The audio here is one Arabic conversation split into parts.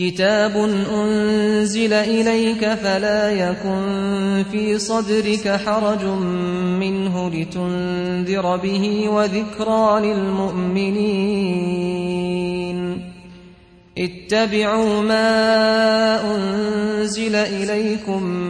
كتاب أنزل إليك فلا يكن في صدرك حرج منه لتنذر به وذكرى للمؤمنين اتبعوا ما أنزل إليكم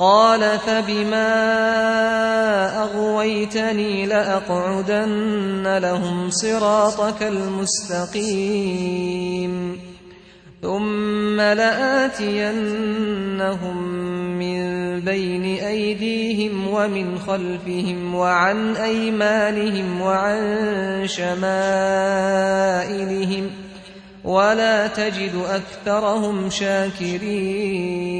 قال فبما أغويتني لأقعدن لهم صراطك المستقيم. ثم لآتينهم من بين أيديهم ومن خلفهم وعن أيمانهم وعن شمائلهم ولا تجد أكثرهم شاكرين.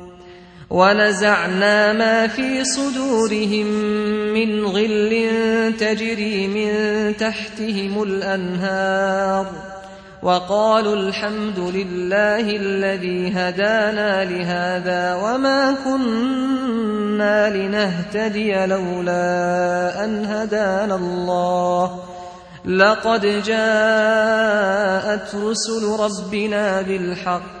ونزعنا ما في صدورهم من غل تجري من تحتهم الأنهار وقالوا الحمد لله الذي هدانا لهذا وما كنا لنهتدي لولا أن هدانا الله. لقد جاءت رسل ربنا بالحق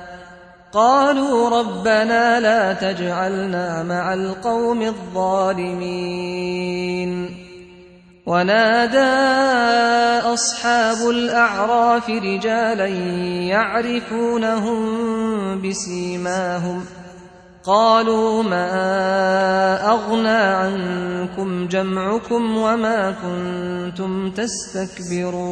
قالوا ربنا لا تجعلنا مع القوم الظالمين. ونادى أصحاب الأعراف رجالا يعرفونهم بسيماهم. قالوا ما أغنى عنكم جمعكم وما كنتم تستكبرون.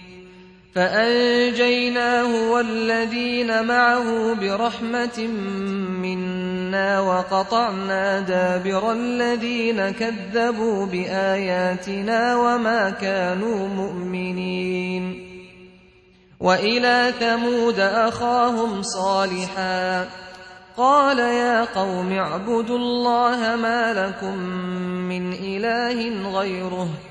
فأنجيناه والذين معه برحمة منا وقطعنا دابر الذين كذبوا بآياتنا وما كانوا مؤمنين. وإلى ثمود أخاهم صالحا. قال يا قوم اعبدوا الله ما لكم من إله غيره.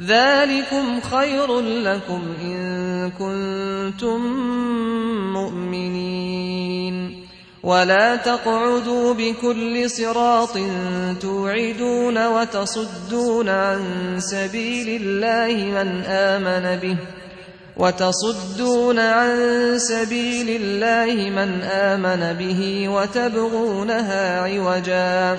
ذلكم خير لكم إن كنتم مؤمنين. ولا تقعدوا بكل صراط توعدون وتصدون عن سبيل الله من آمن به. وتصدون عن سبيل الله من آمن به وتبغونها عوجا.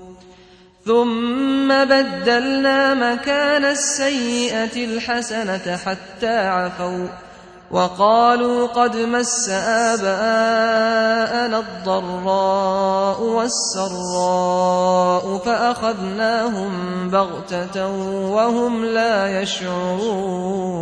ثم بدلنا مكان السيئة الحسنة حتى عفوا وقالوا قد مس آباءنا الضراء والسراء فأخذناهم بغتة وهم لا يشعرون.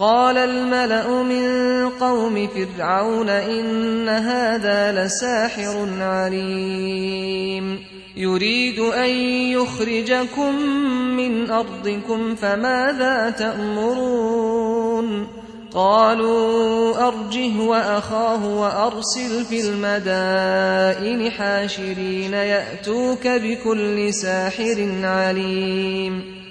قال الملأ من قوم فرعون إن هذا لساحر عليم. يريد أن يخرجكم من أرضكم فماذا تأمرون؟ قالوا أرجه وأخاه وأرسل في المدائن حاشرين يأتوك بكل ساحر عليم.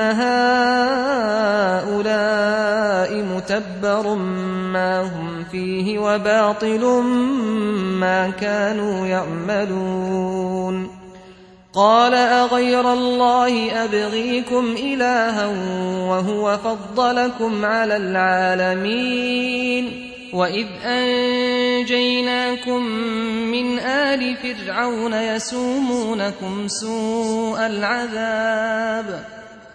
هؤلاء متبر ما هم فيه وباطل ما كانوا يعملون قال أغير الله أبغيكم إلها وهو فضلكم على العالمين وإذ أنجيناكم من آل فرعون يسومونكم سوء العذاب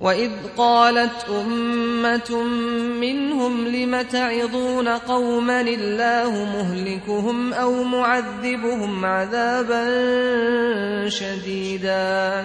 وإذ قالت أمة منهم لم تعظون قوما الله مهلكهم أو معذبهم عذابا شديدا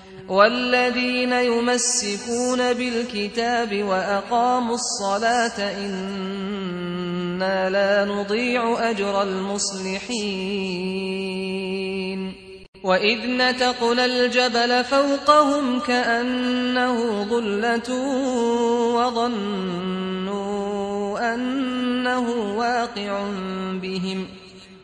والذين يمسكون بالكتاب وأقاموا الصلاة إن إنا لا نضيع أجر المصلحين. وإذ نتقنا الجبل فوقهم كأنه ظلة وظنوا أنه واقع بهم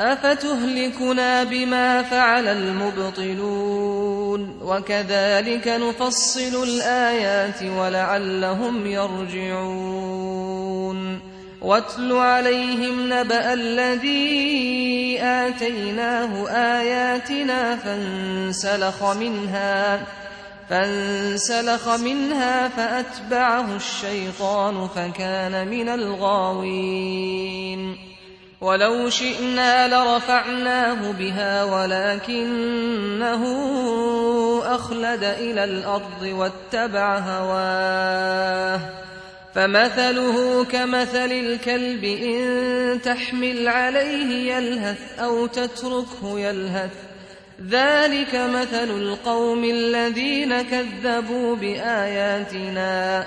أفتهلكنا بما فعل المبطلون وكذلك نفصل الآيات ولعلهم يرجعون واتل عليهم نبأ الذي آتيناه آياتنا فانسلخ منها فانسلخ منها فأتبعه الشيطان فكان من الغاوين ولو شئنا لرفعناه بها ولكنه أخلد إلى الأرض واتبع هواه فمثله كمثل الكلب إن تحمل عليه يلهث أو تتركه يلهث ذلك مثل القوم الذين كذبوا بآياتنا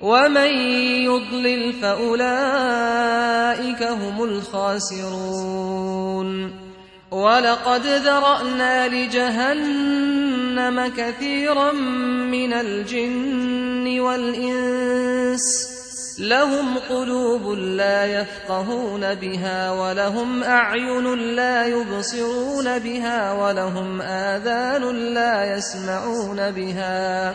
ومن يضلل فأولئك هم الخاسرون. ولقد ذرأنا لجهنم كثيرا من الجن والإنس. لهم قلوب لا يفقهون بها ولهم أعين لا يبصرون بها ولهم آذان لا يسمعون بها.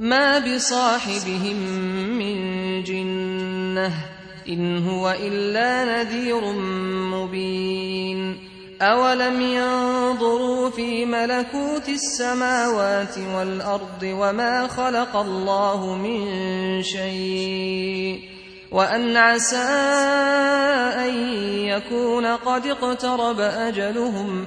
ما بصاحبهم من جنة إن هو إلا نذير مبين. أولم ينظروا في ملكوت السماوات والأرض وما خلق الله من شيء وأن عسى أن يكون قد اقترب أجلهم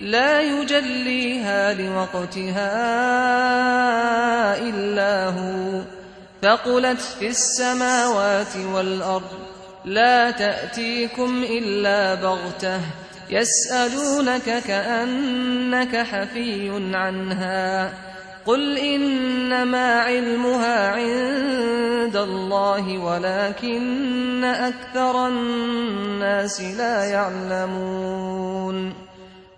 لا يجليها لوقتها إلا هو. ثقلت في السماوات والأرض لا تأتيكم إلا بغتة يسألونك كأنك حفي عنها. قل إنما علمها عند الله ولكن أكثر الناس لا يعلمون.